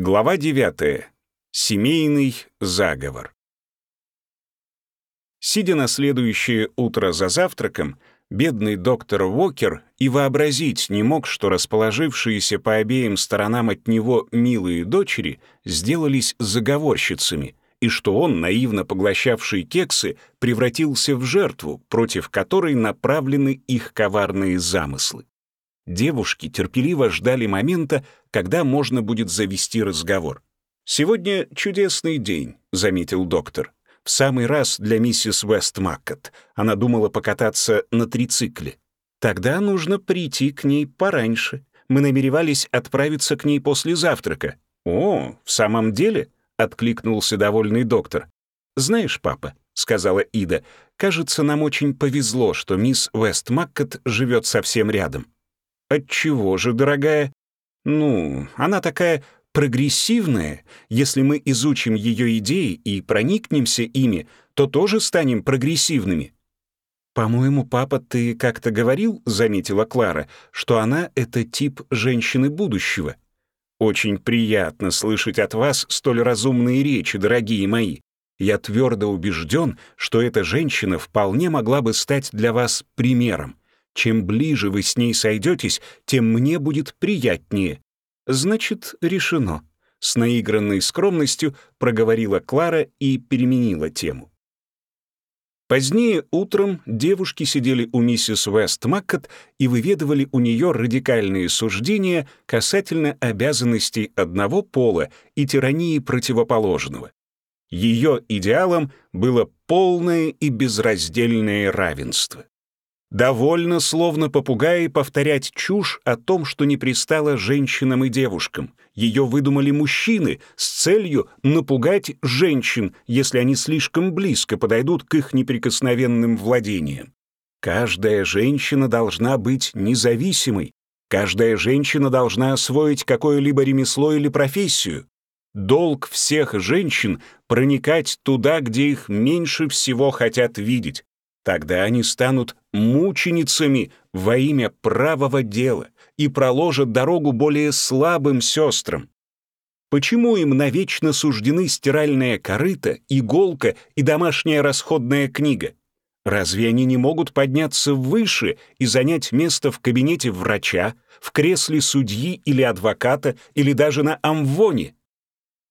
Глава 9. Семейный заговор. Сидя на следующее утро за завтраком, бедный доктор Уокер и вообразить не мог, что расположившиеся по обеим сторонам от него милые дочери сделались заговорщицами, и что он, наивно поглощавший кексы, превратился в жертву, против которой направлены их коварные замыслы. Девушки терпеливо ждали момента, когда можно будет завести разговор. «Сегодня чудесный день», — заметил доктор. «В самый раз для миссис Вестмаккет. Она думала покататься на трицикле. Тогда нужно прийти к ней пораньше. Мы намеревались отправиться к ней после завтрака». «О, в самом деле?» — откликнулся довольный доктор. «Знаешь, папа», — сказала Ида, — «кажется, нам очень повезло, что мисс Вестмаккет живет совсем рядом». Отчего же, дорогая? Ну, она такая прогрессивная. Если мы изучим ее идеи и проникнемся ими, то тоже станем прогрессивными. «По-моему, папа, ты как-то говорил, — заметила Клара, — что она — это тип женщины будущего. Очень приятно слышать от вас столь разумные речи, дорогие мои. Я твердо убежден, что эта женщина вполне могла бы стать для вас примером. Чем ближе вы с ней сойдетесь, тем мне будет приятнее. Значит, решено. С наигранной скромностью проговорила Клара и переменила тему. Позднее утром девушки сидели у миссис Вест Маккот и выведывали у нее радикальные суждения касательно обязанностей одного пола и тирании противоположного. Ее идеалом было полное и безраздельное равенство. Довольно, словно попугаи, повторять чушь о том, что не пристало женщинам и девушкам. Ее выдумали мужчины с целью напугать женщин, если они слишком близко подойдут к их неприкосновенным владениям. Каждая женщина должна быть независимой. Каждая женщина должна освоить какое-либо ремесло или профессию. Долг всех женщин — проникать туда, где их меньше всего хотят видеть. Тогда они станут мученицами во имя правого дела и проложат дорогу более слабым сестрам. Почему им навечно суждены стиральная корыта, иголка и домашняя расходная книга? Разве они не могут подняться выше и занять место в кабинете врача, в кресле судьи или адвоката, или даже на амвоне?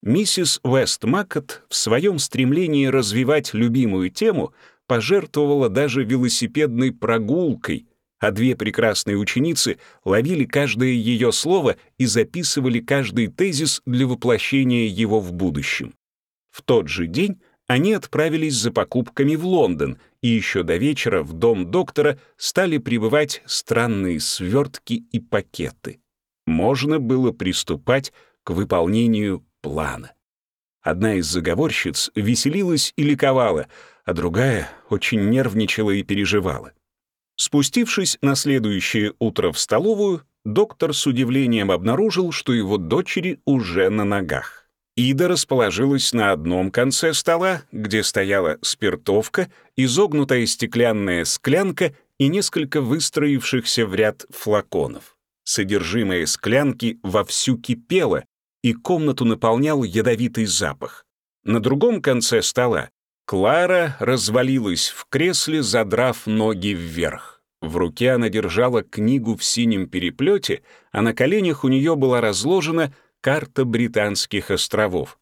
Миссис Вестмакот в своем стремлении развивать любимую тему пожертвовала даже велосипедной прогулкой, а две прекрасные ученицы ловили каждое ее слово и записывали каждый тезис для воплощения его в будущем. В тот же день они отправились за покупками в Лондон, и еще до вечера в дом доктора стали прибывать странные свертки и пакеты. Можно было приступать к выполнению плана. Одна из заговорщиц веселилась и ликовала, а другая очень нервничала и переживала. Спустившись на следующее утро в столовую, доктор с удивлением обнаружил, что его дочери уже на ногах. Ида расположилась на одном конце стола, где стояла спиртовка, изогнутая стеклянная склянка и несколько выстроившихся в ряд флаконов. Содержимое склянки вовсю кипело, и комнату наполнял ядовитый запах. На другом конце стола Клара развалилась в кресле, задрав ноги вверх. В руке она держала книгу в синем переплете, а на коленях у нее была разложена карта Британских островов.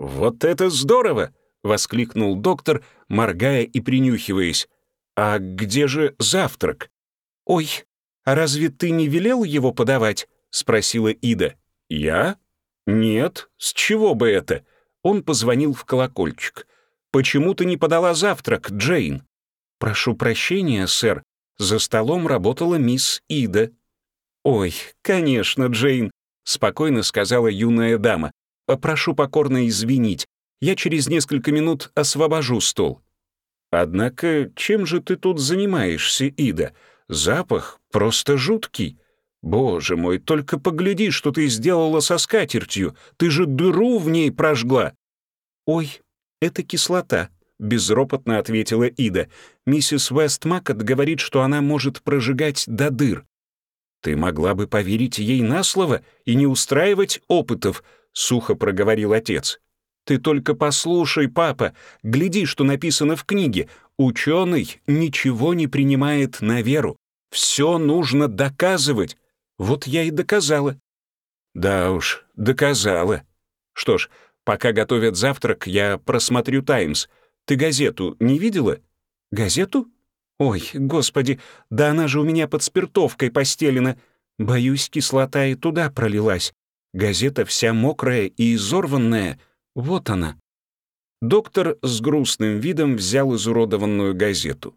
«Вот это здорово!» — воскликнул доктор, моргая и принюхиваясь. «А где же завтрак?» «Ой, а разве ты не велел его подавать?» — спросила Ида. «Я? Нет, с чего бы это?» Он позвонил в колокольчик. «Почему ты не подала завтрак, Джейн?» «Прошу прощения, сэр. За столом работала мисс Ида». «Ой, конечно, Джейн», — спокойно сказала юная дама. «Прошу покорно извинить. Я через несколько минут освобожу стол». «Однако чем же ты тут занимаешься, Ида? Запах просто жуткий. Боже мой, только погляди, что ты сделала со скатертью. Ты же дыру в ней прожгла». «Ой, «Это кислота», — безропотно ответила Ида. «Миссис Вестмакот говорит, что она может прожигать до дыр». «Ты могла бы поверить ей на слово и не устраивать опытов. сухо проговорил отец. «Ты только послушай, папа, гляди, что написано в книге. Ученый ничего не принимает на веру. Все нужно доказывать. Вот я и доказала». «Да уж, доказала. Что ж, пока готовят завтрак, я просмотрю «Таймс». Ты газету не видела?» «Газету? Ой, господи, да она же у меня под спиртовкой постелена. Боюсь, кислота и туда пролилась. Газета вся мокрая и изорванная. Вот она». Доктор с грустным видом взял изуродованную газету.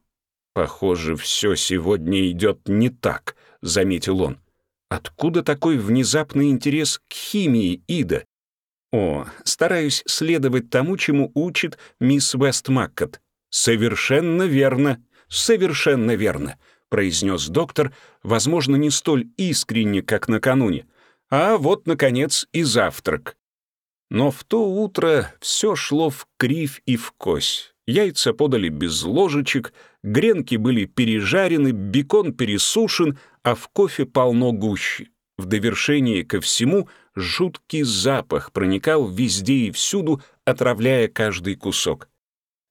«Похоже, все сегодня идет не так», — заметил он. «Откуда такой внезапный интерес к химии, Ида?» «О, стараюсь следовать тому, чему учит мисс Вестмаккот». «Совершенно верно, совершенно верно», — произнес доктор, возможно, не столь искренне, как накануне. «А вот, наконец, и завтрак». Но в то утро все шло в кривь и в кось. Яйца подали без ложечек, гренки были пережарены, бекон пересушен, а в кофе полно гущи. В довершение ко всему жуткий запах проникал везде и всюду, отравляя каждый кусок.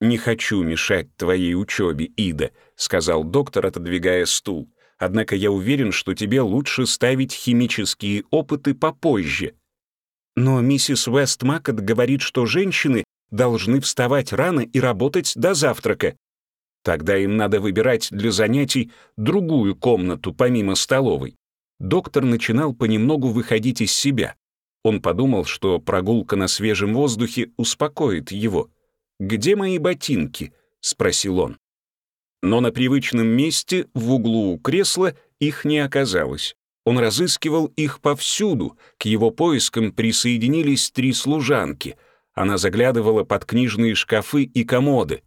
«Не хочу мешать твоей учебе, Ида», — сказал доктор, отодвигая стул. «Однако я уверен, что тебе лучше ставить химические опыты попозже». Но миссис Вестмакет говорит, что женщины должны вставать рано и работать до завтрака. Тогда им надо выбирать для занятий другую комнату помимо столовой. Доктор начинал понемногу выходить из себя. Он подумал, что прогулка на свежем воздухе успокоит его. «Где мои ботинки?» — спросил он. Но на привычном месте, в углу у кресла, их не оказалось. Он разыскивал их повсюду, к его поискам присоединились три служанки. Она заглядывала под книжные шкафы и комоды.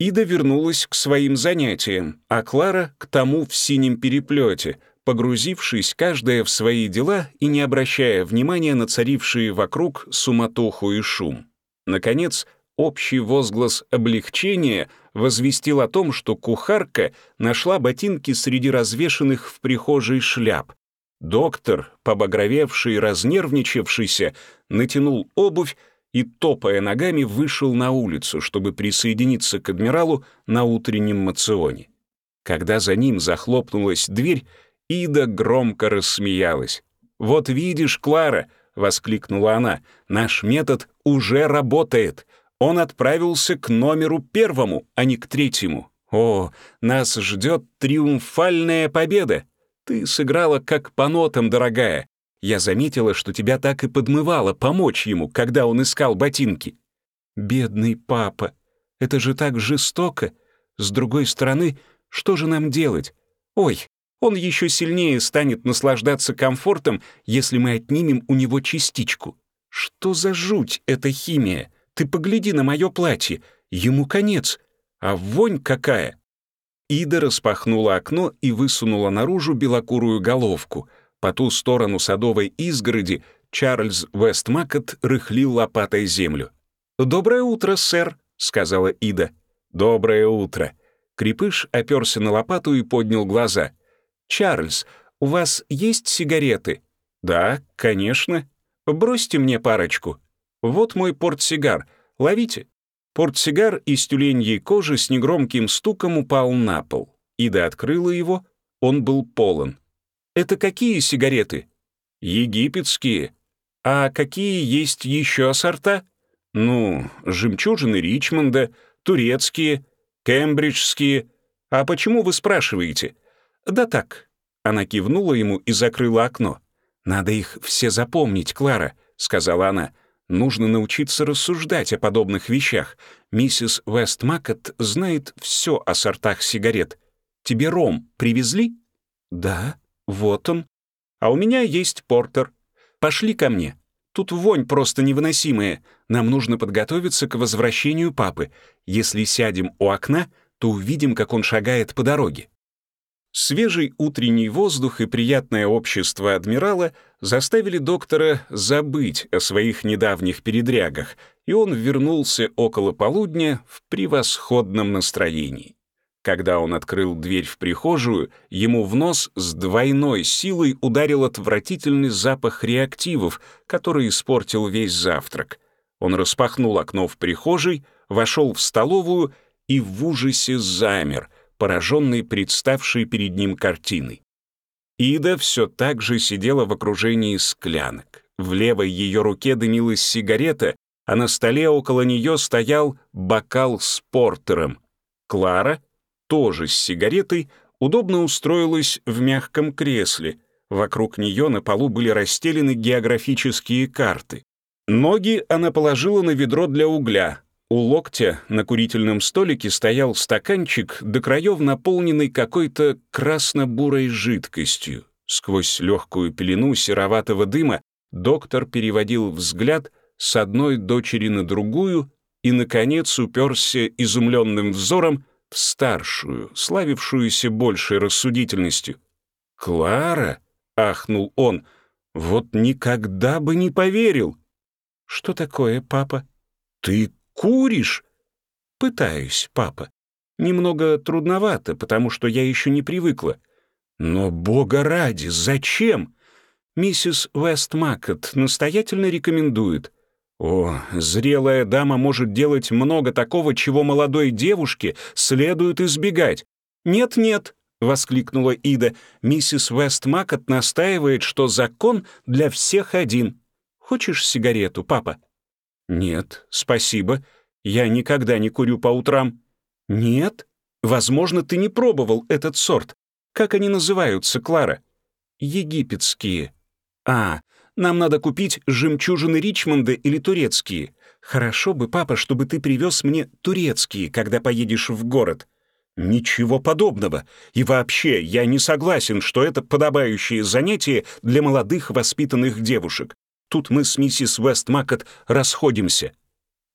Ида вернулась к своим занятиям, а Клара — к тому в синем переплете, погрузившись каждая в свои дела и не обращая внимания на царившие вокруг суматоху и шум. Наконец, Общий возглас облегчения возвестил о том, что кухарка нашла ботинки среди развешанных в прихожей шляп. Доктор, побагровевший и разнервничавшийся, натянул обувь и, топая ногами, вышел на улицу, чтобы присоединиться к адмиралу на утреннем мационе. Когда за ним захлопнулась дверь, Ида громко рассмеялась. «Вот видишь, Клара!» — воскликнула она. «Наш метод уже работает он отправился к номеру первому, а не к третьему. О, нас ждет триумфальная победа. Ты сыграла как по нотам, дорогая. Я заметила, что тебя так и подмывало помочь ему, когда он искал ботинки. Бедный папа, это же так жестоко. С другой стороны, что же нам делать? Ой, он еще сильнее станет наслаждаться комфортом, если мы отнимем у него частичку. Что за жуть эта химия? Ты погляди на мое платье, ему конец. А вонь какая!» Ида распахнула окно и высунула наружу белокурую головку. По ту сторону садовой изгороди Чарльз Вестмакет рыхлил лопатой землю. «Доброе утро, сэр», — сказала Ида. «Доброе утро». Крепыш оперся на лопату и поднял глаза. «Чарльз, у вас есть сигареты?» «Да, конечно. Бросьте мне парочку». Вот мой портсигар. Ловите». Портсигар из тюленьей кожи с негромким стуком упал на пол. Ида открыла его, он был полон. «Это какие сигареты?» «Египетские. А какие есть еще сорта?» «Ну, жемчужины Ричмонда, турецкие, кембриджские. А почему вы спрашиваете?» «Да так». Она кивнула ему и закрыла окно. «Надо их все запомнить, Клара», — сказала она. Нужно научиться рассуждать о подобных вещах. Миссис Вестмакет знает все о сортах сигарет. Тебе ром привезли? Да, вот он. А у меня есть портер. Пошли ко мне. Тут вонь просто невыносимая. Нам нужно подготовиться к возвращению папы. Если сядем у окна, то увидим, как он шагает по дороге. Свежий утренний воздух и приятное общество адмирала заставили доктора забыть о своих недавних передрягах, и он вернулся около полудня в превосходном настроении. Когда он открыл дверь в прихожую, ему в нос с двойной силой ударил отвратительный запах реактивов, который испортил весь завтрак. Он распахнул окно в прихожей, вошел в столовую и в ужасе замер, пораженный представшей перед ним картиной. Ида все так же сидела в окружении склянок. В левой ее руке дымилась сигарета, а на столе около нее стоял бокал с портером. Клара — тоже с сигаретой, удобно устроилась в мягком кресле. Вокруг нее на полу были расстелены географические карты. Ноги она положила на ведро для угля. У локтя на курительном столике стоял стаканчик, до краев наполненный какой-то красно-бурой жидкостью. Сквозь легкую пелену сероватого дыма доктор переводил взгляд с одной дочери на другую и, наконец, уперся изумленным взором в старшую, славившуюся большей рассудительностью. «Клара?» — ахнул он. «Вот никогда бы не поверил!» «Что такое, папа?» «Ты куришь?» «Пытаюсь, папа. Немного трудновато, потому что я еще не привыкла. Но, бога ради, зачем?» Миссис Вестмакет настоятельно рекомендует. О, зрелая дама может делать много такого, чего молодой девушке следует избегать. «Нет-нет», — воскликнула Ида, «миссис Вестмакот настаивает, что закон для всех один. Хочешь сигарету, папа?» «Нет, спасибо. Я никогда не курю по утрам». «Нет? Возможно, ты не пробовал этот сорт. Как они называются, Клара?» «Египетские». «А, нам надо купить жемчужины Ричмонда или турецкие. Хорошо бы, папа, чтобы ты привез мне турецкие, когда поедешь в город». «Ничего подобного. И вообще, я не согласен, что это подобающее занятие для молодых воспитанных девушек. Тут мы с миссис Вестмакот расходимся».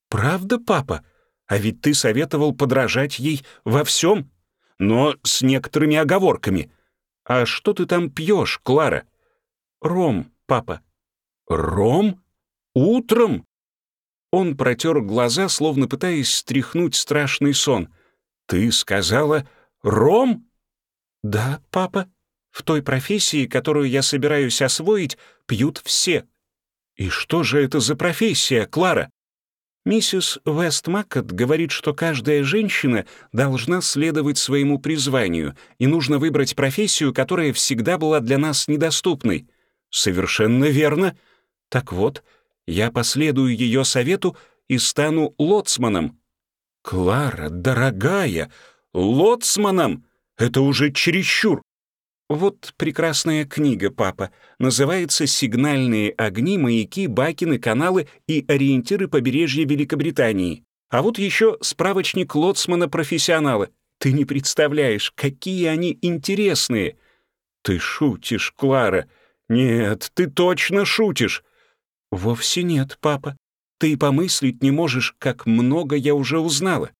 «Правда, папа? А ведь ты советовал подражать ей во всем, но с некоторыми оговорками. А что ты там пьешь, Клара?» «Ром, папа». «Ром? Утром?» Он протер глаза, словно пытаясь стряхнуть страшный сон. «Ты сказала «ром»?» «Да, папа. В той профессии, которую я собираюсь освоить, пьют все». «И что же это за профессия, Клара?» Миссис Вестмаккот говорит, что каждая женщина должна следовать своему призванию, и нужно выбрать профессию, которая всегда была для нас недоступной. «Совершенно верно», так вот, я последую ее совету и стану лоцманом. Клара, дорогая, лоцманом! Это уже чересчур. Вот прекрасная книга, папа. Называется «Сигнальные огни, маяки, бакины, каналы и ориентиры побережья Великобритании». А вот еще справочник лоцмана-профессионала. Ты не представляешь, какие они интересные. Ты шутишь, Клара. Нет, ты точно шутишь. «Вовсе нет, папа. Ты и помыслить не можешь, как много я уже узнала.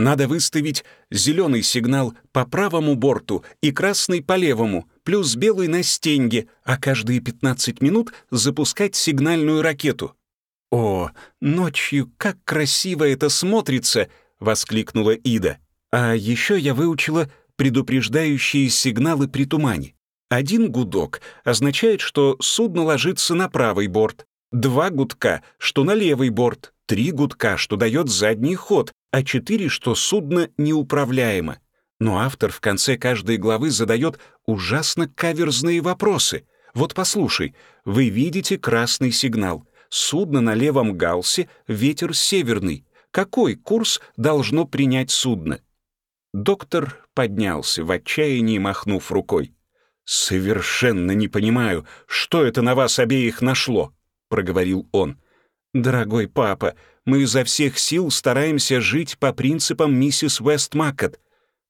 Надо выставить зеленый сигнал по правому борту и красный по левому, плюс белый на стенге, а каждые 15 минут запускать сигнальную ракету». «О, ночью как красиво это смотрится!» — воскликнула Ида. «А еще я выучила предупреждающие сигналы при тумане. Один гудок означает, что судно ложится на правый борт, Два гудка, что на левый борт, три гудка, что дает задний ход, а четыре, что судно неуправляемо. Но автор в конце каждой главы задает ужасно каверзные вопросы. Вот послушай, вы видите красный сигнал. Судно на левом галсе, ветер северный. Какой курс должно принять судно? Доктор поднялся, в отчаянии махнув рукой. «Совершенно не понимаю, что это на вас обеих нашло проговорил он. «Дорогой папа, мы изо всех сил стараемся жить по принципам миссис Вестмаккот.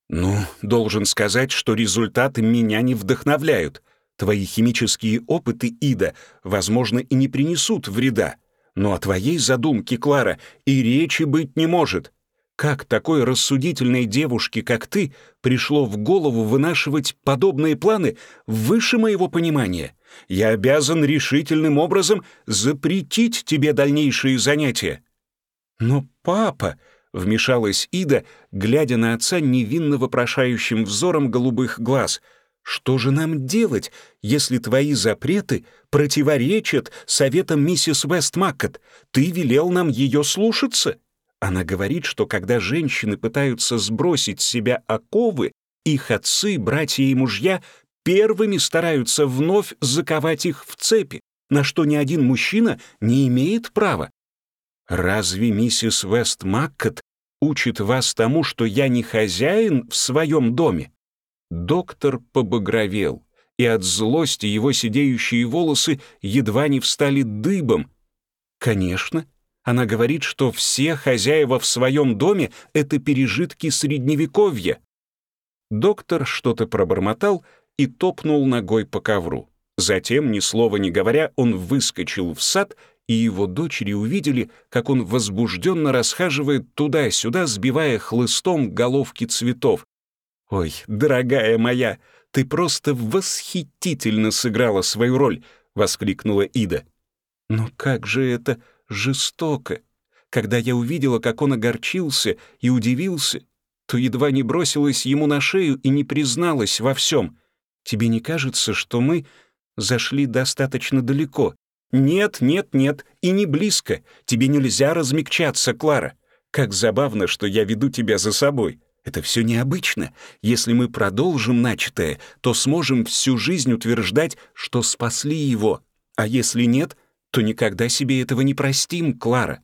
Ну, должен сказать, что результаты меня не вдохновляют. Твои химические опыты, Ида, возможно, и не принесут вреда. Но о твоей задумке, Клара, и речи быть не может. Как такой рассудительной девушке, как ты, пришло в голову вынашивать подобные планы выше моего понимания?» Я обязан решительным образом запретить тебе дальнейшие занятия». «Но, папа», Вмешалась Ида, глядя на отца невинно вопрошающим взором голубых глаз. «Что же нам делать, если твои запреты противоречат советам миссис Вестмаккет? Ты велел нам ее слушаться?» Она говорит, что когда женщины пытаются сбросить с себя оковы, их отцы, братья и мужья первыми стараются вновь заковать их в цепи, на что ни один мужчина не имеет права. Разве миссис Вест Маккет учит вас тому, что я не хозяин в своем доме? Доктор побагровел, и от злости его сидеющие волосы едва не встали дыбом. Конечно, она говорит, что все хозяева в своем доме — это пережитки Средневековья. Доктор что-то пробормотал и топнул ногой по ковру. Затем, ни слова не говоря, он выскочил в сад, и его дочери увидели, как он возбужденно расхаживает туда-сюда, сбивая хлыстом головки цветов. «Ой, дорогая моя, ты просто восхитительно сыграла свою роль!» — воскликнула Ида. «Но как же это жестоко! Когда я увидела, как он огорчился и удивился, то едва не бросилась ему на шею и не призналась во всем. Тебе не кажется, что мы зашли достаточно далеко? Нет, нет, нет, и не близко. Тебе нельзя размягчаться, Клара. Как забавно, что я веду тебя за собой. Это все необычно. Если мы продолжим начатое, то сможем всю жизнь утверждать, что спасли его. А если нет, то никогда себе этого не простим, Клара.